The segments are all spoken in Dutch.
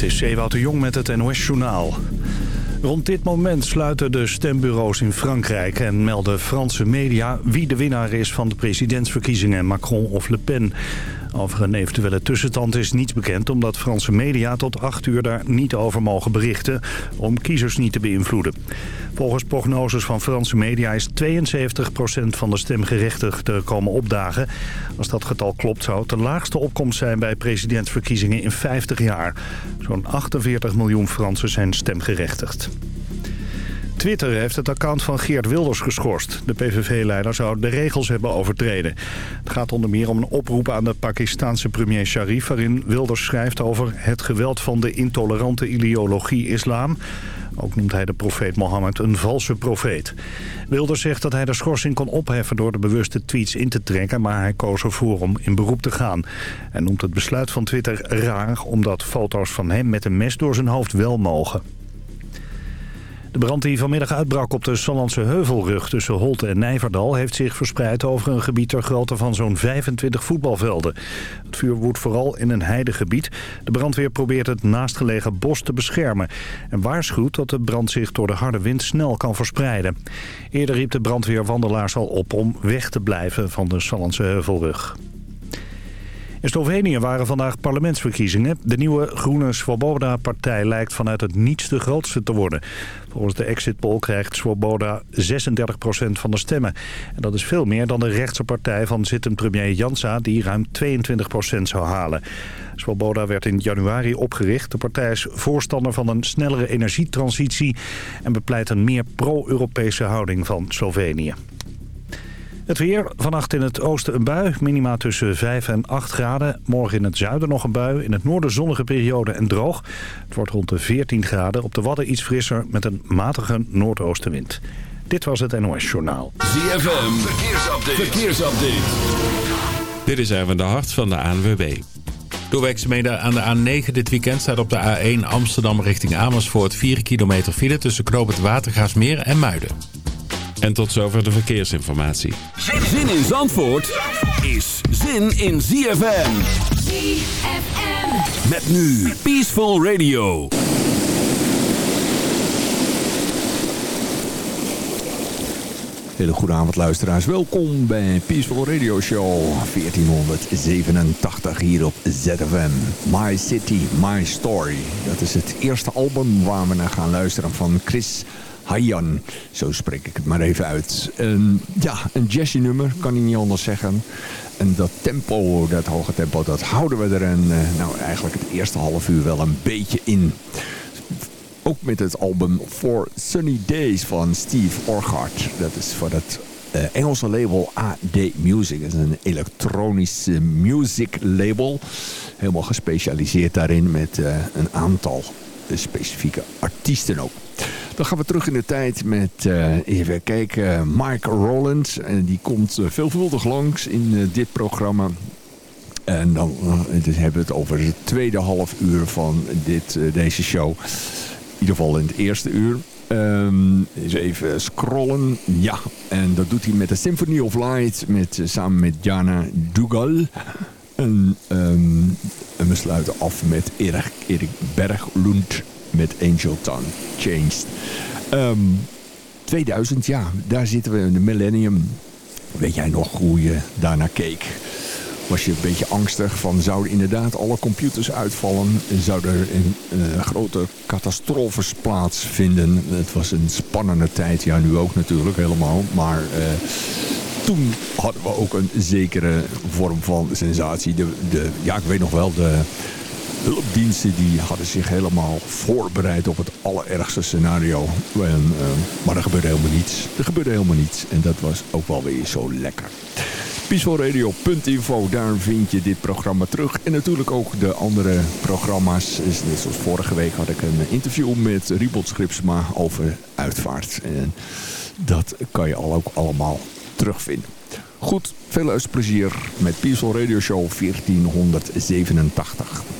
Dit is Ewout de Jong met het NOS-journaal. Rond dit moment sluiten de stembureaus in Frankrijk... en melden Franse media wie de winnaar is van de presidentsverkiezingen... Macron of Le Pen. Over een eventuele tussenstand is niets bekend... omdat Franse media tot acht uur daar niet over mogen berichten... om kiezers niet te beïnvloeden. Volgens prognoses van Franse media is 72% van de stemgerechtigden komen opdagen. Als dat getal klopt zou het de laagste opkomst zijn bij presidentsverkiezingen in 50 jaar. Zo'n 48 miljoen Fransen zijn stemgerechtigd. Twitter heeft het account van Geert Wilders geschorst. De PVV-leider zou de regels hebben overtreden. Het gaat onder meer om een oproep aan de Pakistanse premier Sharif... waarin Wilders schrijft over het geweld van de intolerante ideologie islam... Ook noemt hij de profeet Mohammed een valse profeet. Wilders zegt dat hij de schorsing kon opheffen door de bewuste tweets in te trekken... maar hij koos ervoor om in beroep te gaan. Hij noemt het besluit van Twitter raar... omdat foto's van hem met een mes door zijn hoofd wel mogen. De brand die vanmiddag uitbrak op de Sallandse Heuvelrug tussen Holte en Nijverdal... heeft zich verspreid over een gebied ter grootte van zo'n 25 voetbalvelden. Het vuur woedt vooral in een heidegebied. De brandweer probeert het naastgelegen bos te beschermen... en waarschuwt dat de brand zich door de harde wind snel kan verspreiden. Eerder riep de brandweer wandelaars al op om weg te blijven van de Sallandse Heuvelrug. In Slovenië waren vandaag parlementsverkiezingen. De nieuwe groene Svoboda-partij lijkt vanuit het niets de grootste te worden. Volgens de exit poll krijgt Svoboda 36% van de stemmen. En dat is veel meer dan de rechtse partij van zittend premier Jansa... die ruim 22% zou halen. Svoboda werd in januari opgericht. De partij is voorstander van een snellere energietransitie... en bepleit een meer pro-Europese houding van Slovenië. Het weer, vannacht in het oosten een bui, minima tussen 5 en 8 graden. Morgen in het zuiden nog een bui, in het noorden zonnige periode en droog. Het wordt rond de 14 graden, op de Wadden iets frisser met een matige noordoostenwind. Dit was het NOS Journaal. ZFM, verkeersupdate. verkeersupdate. Dit is even de hart van de ANWB. Door werkzaamheden aan de A9 dit weekend staat op de A1 Amsterdam richting Amersfoort 4 kilometer file tussen Knoop het Watergaasmeer en Muiden. En tot zover de verkeersinformatie. Zin in Zandvoort is zin in ZFM. ZFM. Met nu Peaceful Radio. Hele goede avond luisteraars. Welkom bij Peaceful Radio Show 1487 hier op ZFM. My City, My Story. Dat is het eerste album waar we naar gaan luisteren van Chris Hayan. Zo spreek ik het maar even uit. Ja, een jazzy nummer, kan ik niet anders zeggen. En dat tempo, dat hoge tempo, dat houden we er en, uh, nou, eigenlijk het eerste half uur wel een beetje in. Ook met het album For Sunny Days van Steve Orchard. Dat is voor het uh, Engelse label AD Music. Dat is een elektronische music label. Helemaal gespecialiseerd daarin met uh, een aantal specifieke artiesten ook. Dan gaan we terug in de tijd met, uh, even kijken, Mike Rollins. En die komt uh, veelvuldig langs in uh, dit programma. En dan dus hebben we het over het tweede half uur van dit, deze show. In ieder geval in het eerste uur. Um, eens even scrollen. Ja, en dat doet hij met de Symphony of Light. Met, samen met Jana Dugal. En, um, en we sluiten af met Erik, Erik Berglund met Angel Town Changed. Um, 2000, ja, daar zitten we in de millennium. Weet jij nog hoe je daarnaar keek? Was je een beetje angstig van zouden inderdaad alle computers uitvallen? Zou er een uh, grote catastrofes plaatsvinden? Het was een spannende tijd, ja nu ook natuurlijk helemaal. Maar uh, toen hadden we ook een zekere vorm van sensatie. De, de, ja, ik weet nog wel, de hulpdiensten die hadden zich helemaal voorbereid op het allerergste scenario. En, uh, maar er gebeurde helemaal niets. Er gebeurde helemaal niets. En dat was ook wel weer zo lekker. Peacefulradio.info, daar vind je dit programma terug. En natuurlijk ook de andere programma's. Net zoals vorige week had ik een interview met Riebold Schripsma over uitvaart. En dat kan je al ook allemaal terugvinden. Goed, veel luisterplezier met Peaceful Radio Show 1487.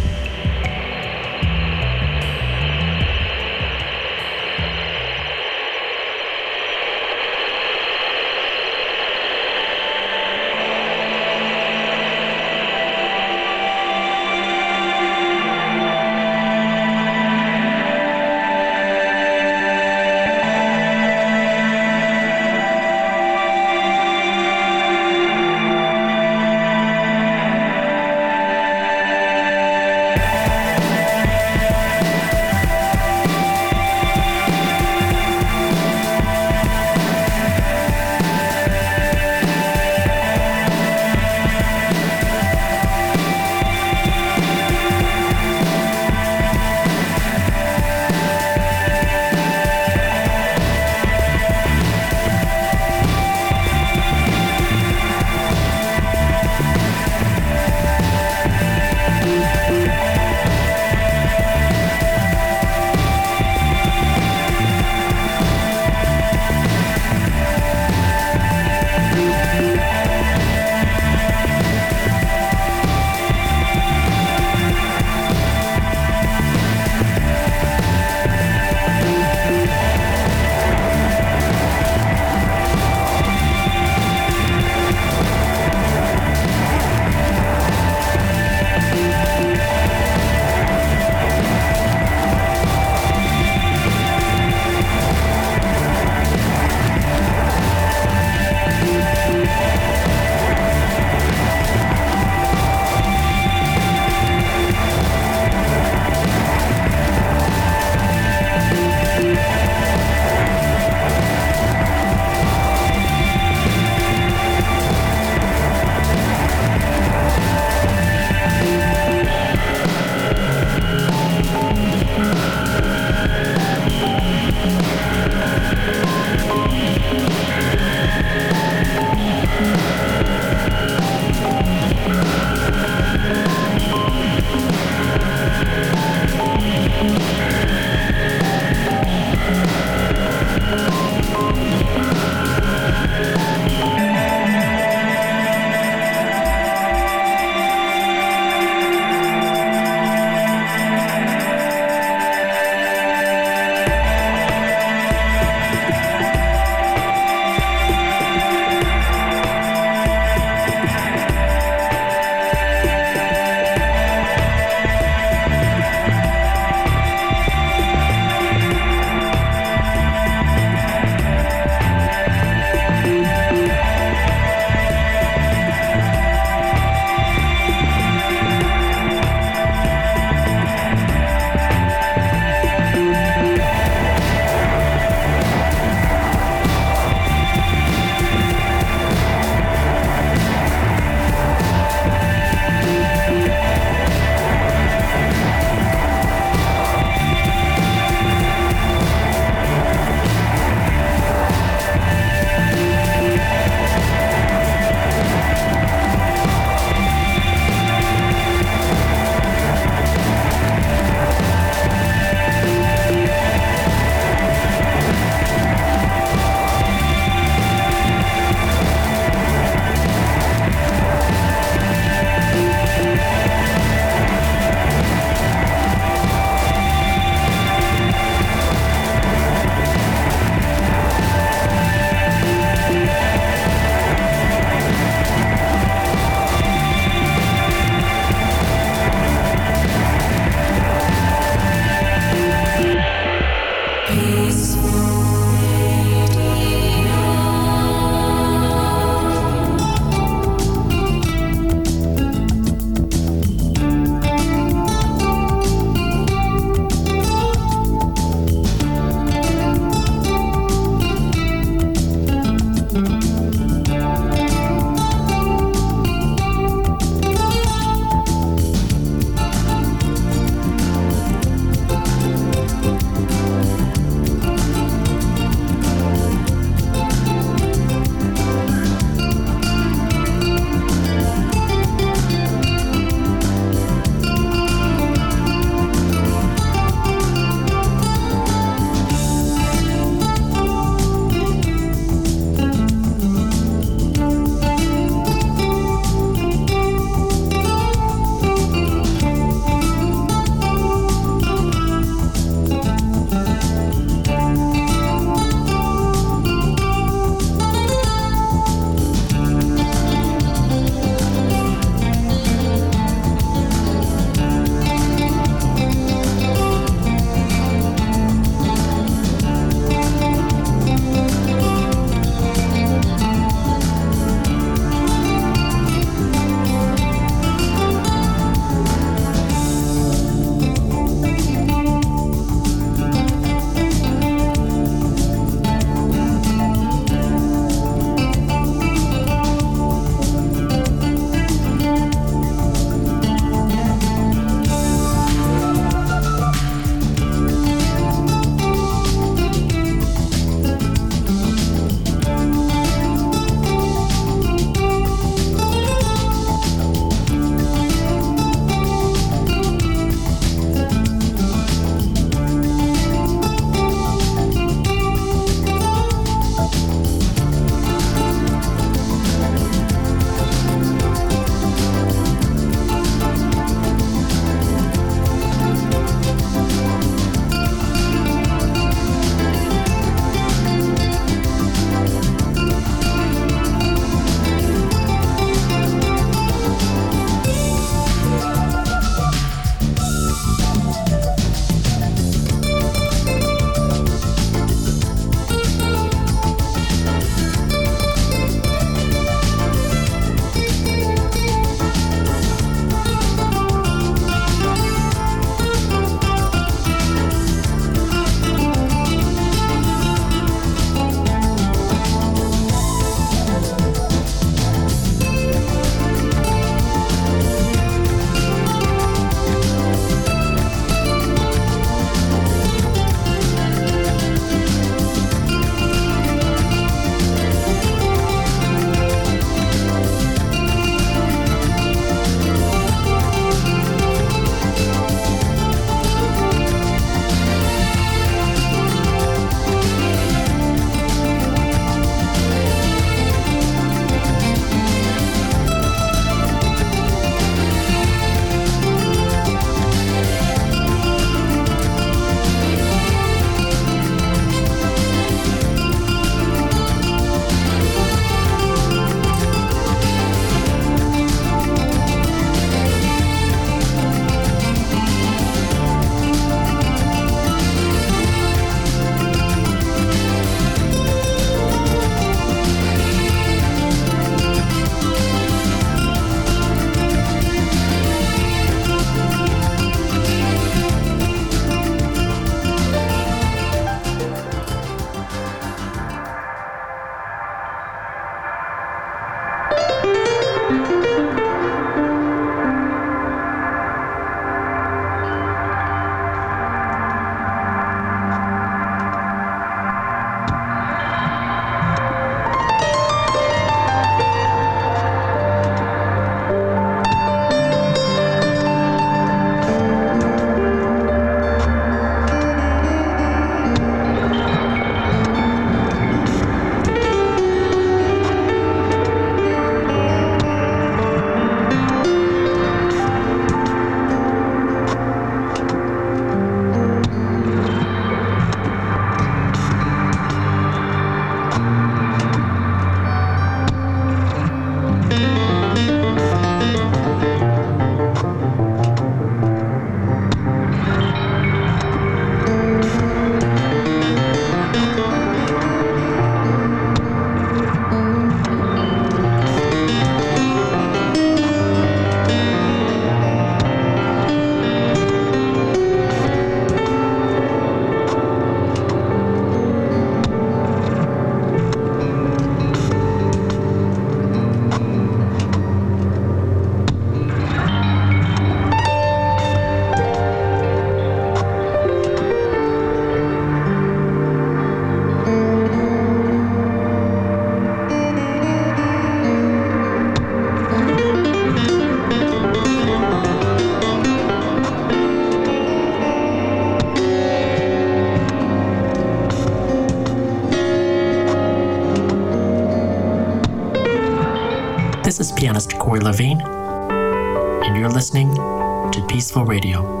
pianist Corey Levine, and you're listening to Peaceful Radio.